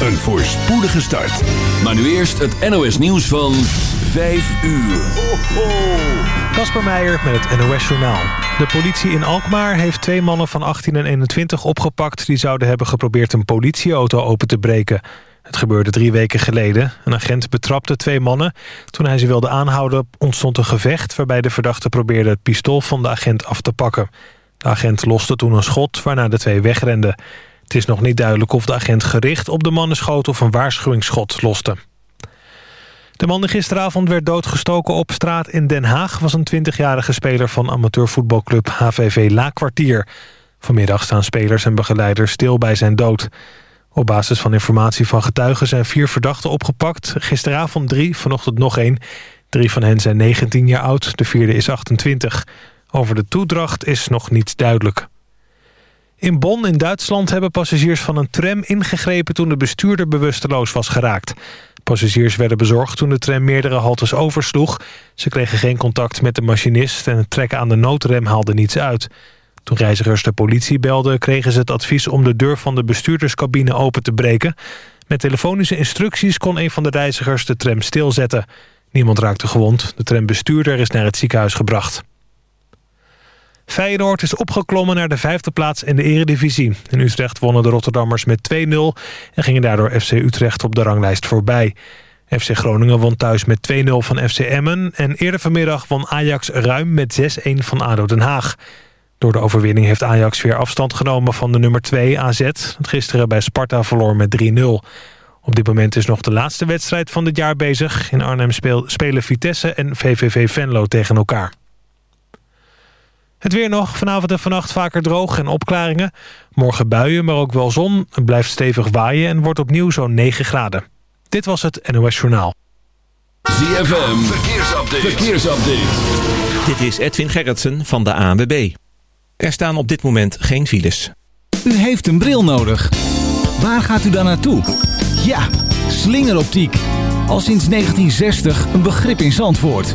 een voorspoedige start. Maar nu eerst het NOS nieuws van 5 uur. Kasper Meijer met het NOS Journaal. De politie in Alkmaar heeft twee mannen van 18 en 21 opgepakt... die zouden hebben geprobeerd een politieauto open te breken. Het gebeurde drie weken geleden. Een agent betrapte twee mannen. Toen hij ze wilde aanhouden ontstond een gevecht... waarbij de verdachte probeerde het pistool van de agent af te pakken. De agent loste toen een schot, waarna de twee wegrenden. Het is nog niet duidelijk of de agent gericht op de mannen schoot... of een waarschuwingsschot loste. De man die gisteravond werd doodgestoken op straat in Den Haag... was een 20-jarige speler van amateurvoetbalclub HVV Laakkwartier. Vanmiddag staan spelers en begeleiders stil bij zijn dood. Op basis van informatie van getuigen zijn vier verdachten opgepakt. Gisteravond drie, vanochtend nog één. Drie van hen zijn 19 jaar oud, de vierde is 28. Over de toedracht is nog niets duidelijk. In Bonn in Duitsland hebben passagiers van een tram ingegrepen... toen de bestuurder bewusteloos was geraakt. Passagiers werden bezorgd toen de tram meerdere haltes oversloeg. Ze kregen geen contact met de machinist... en het trekken aan de noodrem haalde niets uit. Toen reizigers de politie belden... kregen ze het advies om de deur van de bestuurderscabine open te breken. Met telefonische instructies kon een van de reizigers de tram stilzetten. Niemand raakte gewond. De trambestuurder is naar het ziekenhuis gebracht. Feyenoord is opgeklommen naar de vijfde plaats in de eredivisie. In Utrecht wonnen de Rotterdammers met 2-0... en gingen daardoor FC Utrecht op de ranglijst voorbij. FC Groningen won thuis met 2-0 van FC Emmen... en eerder vanmiddag won Ajax ruim met 6-1 van ADO Den Haag. Door de overwinning heeft Ajax weer afstand genomen van de nummer 2 AZ... dat gisteren bij Sparta verloor met 3-0. Op dit moment is nog de laatste wedstrijd van dit jaar bezig. In Arnhem spelen Vitesse en VVV Venlo tegen elkaar. Het weer nog. Vanavond en vannacht vaker droog en opklaringen. Morgen buien, maar ook wel zon. Het blijft stevig waaien en wordt opnieuw zo'n 9 graden. Dit was het NOS Journaal. ZFM. Verkeersupdate. Verkeersupdate. Dit is Edwin Gerritsen van de ANWB. Er staan op dit moment geen files. U heeft een bril nodig. Waar gaat u dan naartoe? Ja, slingeroptiek. Al sinds 1960 een begrip in Zandvoort.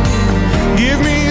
Give me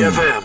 FM.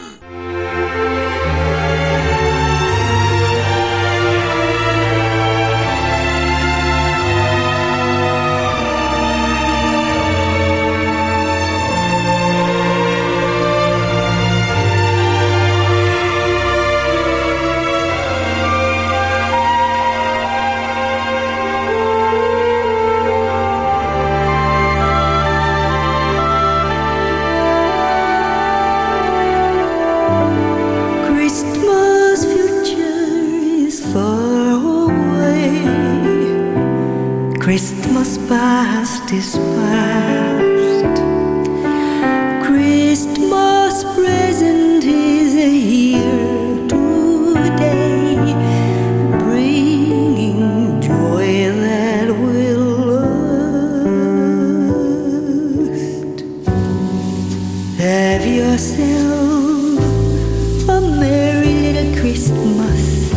yourself a merry little Christmas.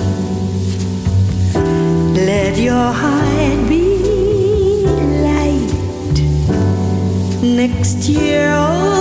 Let your heart be light next year. Oh,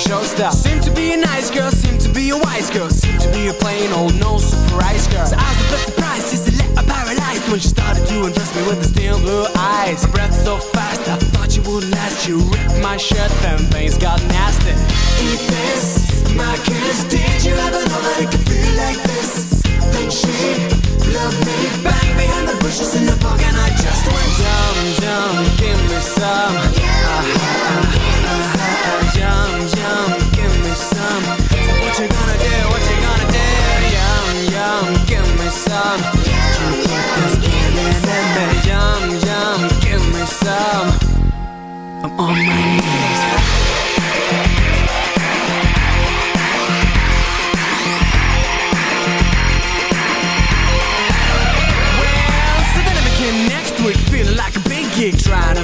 show stuff. Seem to be a nice girl, seem to be a wise girl, seem to be a plain old no surprise girl. So I was a bit surprised, just a little paralyzed when she started to undress me with the steel blue eyes. Her breath so fast, I thought you would last. You ripped my shirt, then things got nasty. Eat this, my kiss. Did you ever know that it could feel like this? Then she loved me. Bang behind the bushes in the park, on my knees.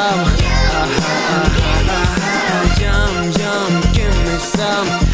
some. Uh, uh, yum yum, give me some.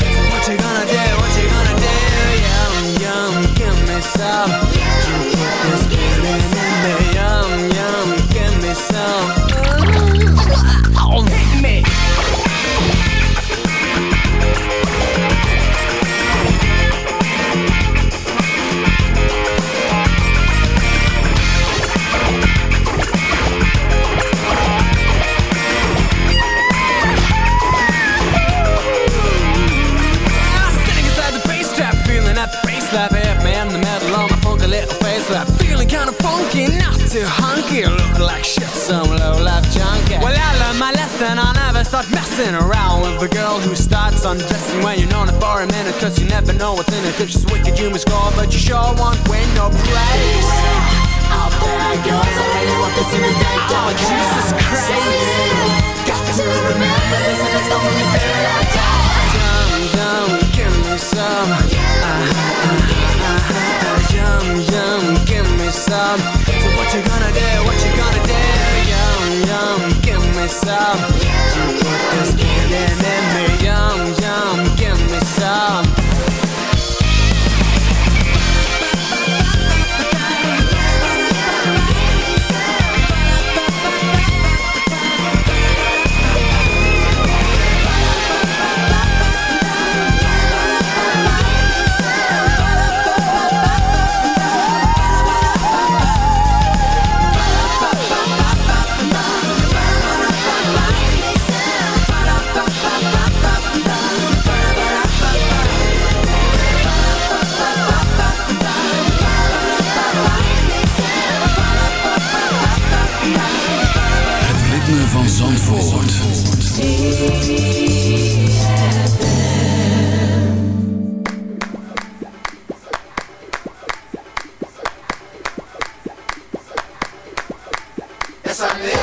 Sunday.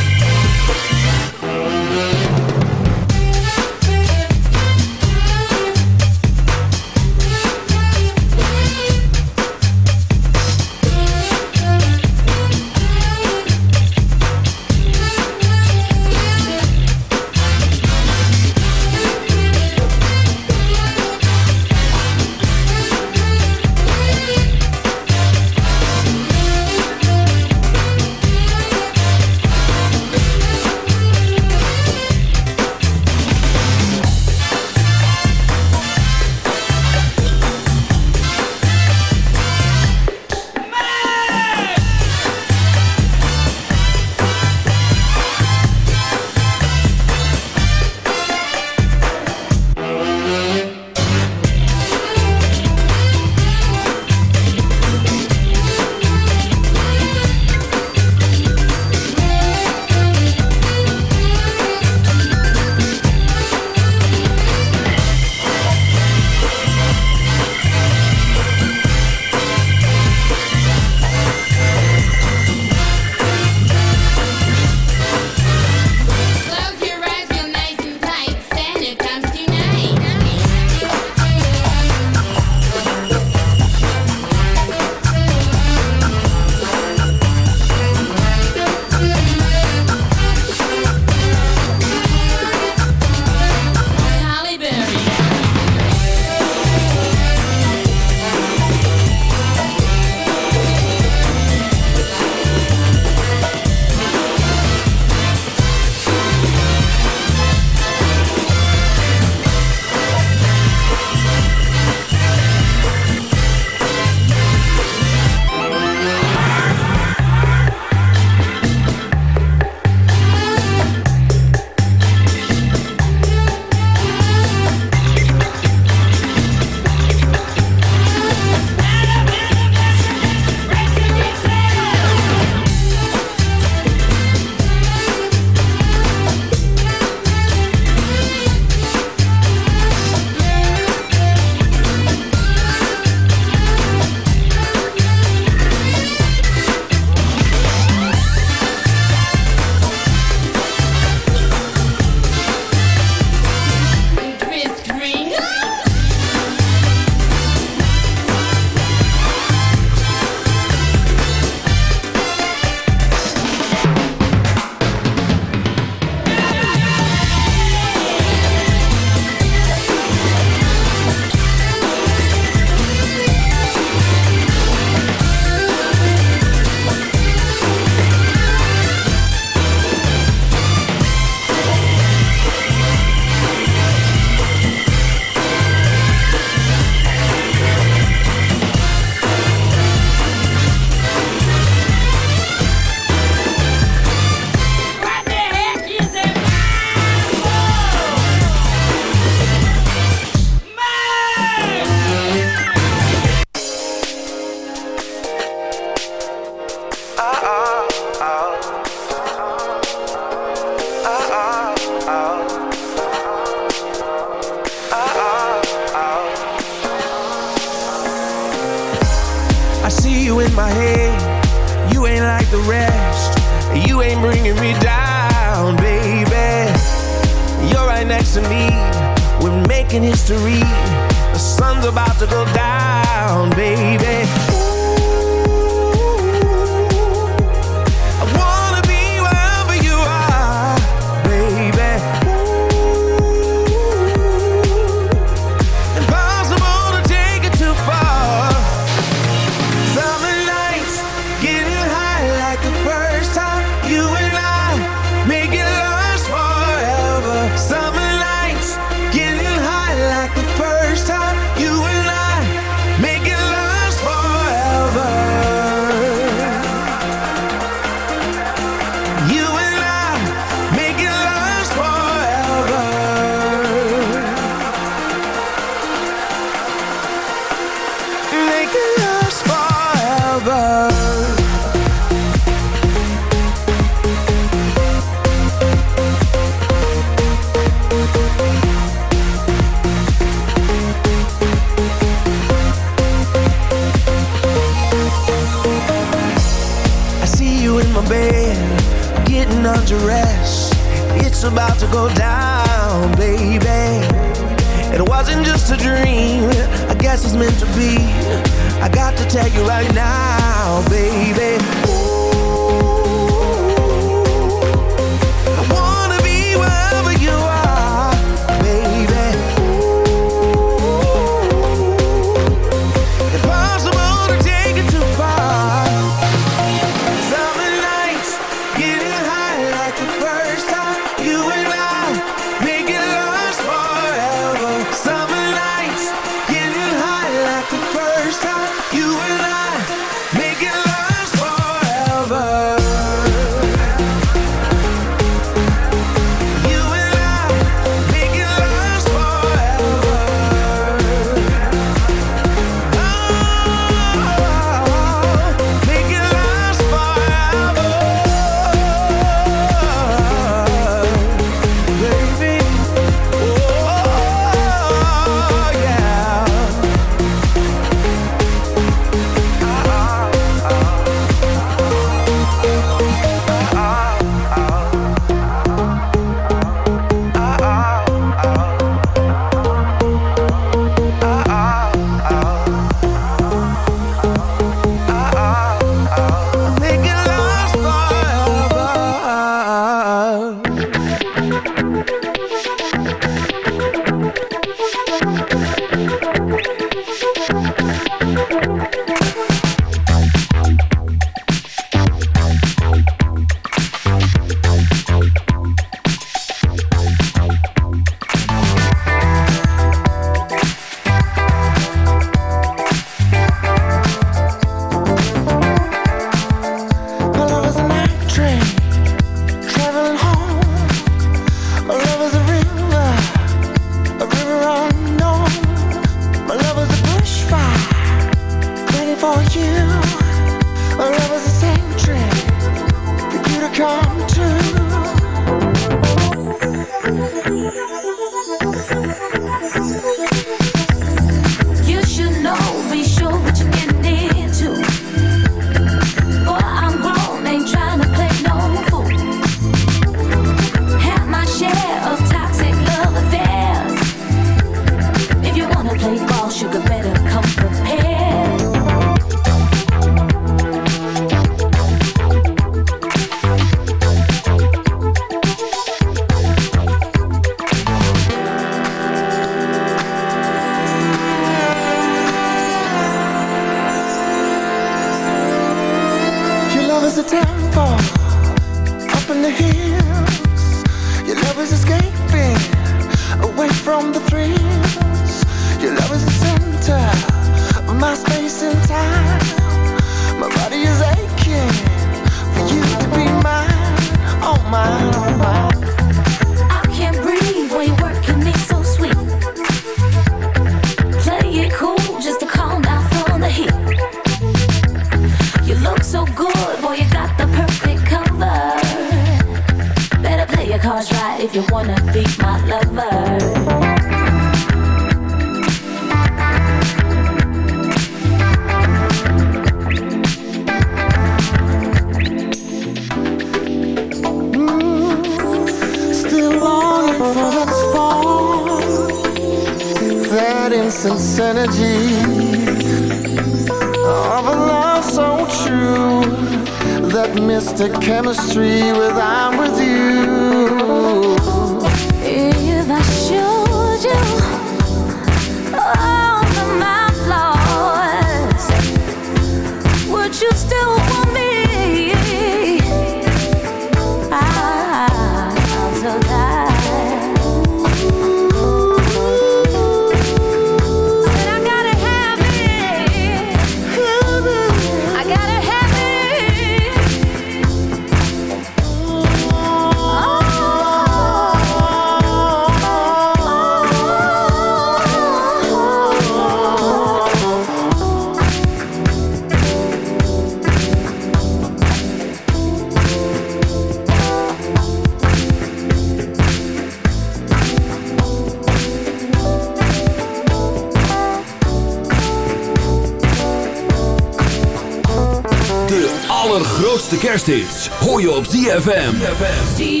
Hoor je op ZFM. ZFM.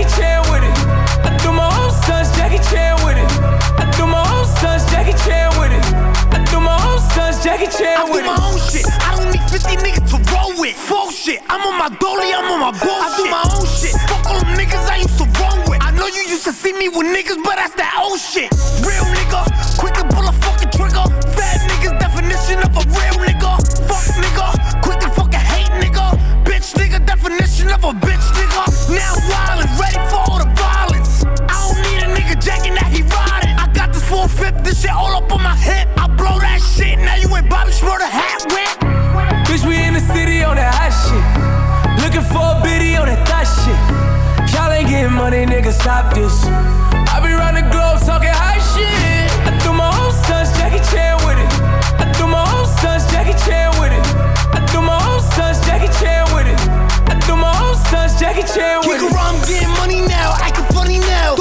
Jackie Chan with it. I do my own stunts, Jackie Chan with it. I do my own stunts, Jackie Chan with it. I do my own stunts, Jackie Chan with it. I do my own shit. I don't need 50 niggas to roll with. Full shit. I'm on my dolly, I'm on my bullshit. I do my own shit. Fuck all them niggas I used to roll with. I know you used to see me with niggas, but that's that old shit. Real nigga, quick to pull a fucking trigger. Fat niggas, definition of a real nigga. Fuck nigga, quick to fucking hate nigga. Bitch nigga, definition of a bitch nigga. Now wild hip. I blow that shit. Now you in Bobby Shmurda hat whip. Bitch, we in the city on that hot shit. Looking for a biddy on that thot shit. Y'all ain't getting money, nigga. Stop this. I be round the globe talking high shit. I threw my own sons Jackie Chan with it. I threw my own sons Jackie Chan with it. I threw my own sons Jackie Chan with it. I threw my own sons Jackie Chan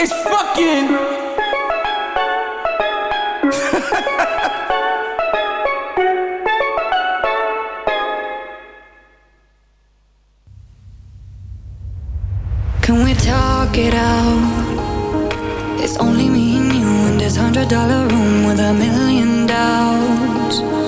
It's fucking. Can we talk it out? It's only me and you in this hundred dollar room with a million doubts.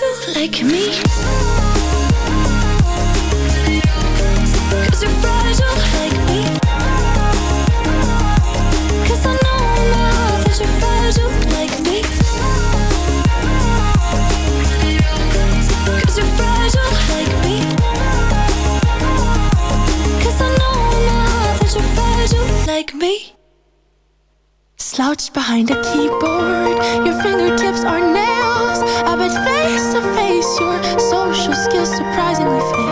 You're like me. Cause you're fragile like me. Cause I know in my heart that you're fragile like me. Cause you're fragile like me. Cause I know in my heart that you're fragile like me. Slouched behind a keyboard, your fingertips are nails. Social skills surprisingly fail.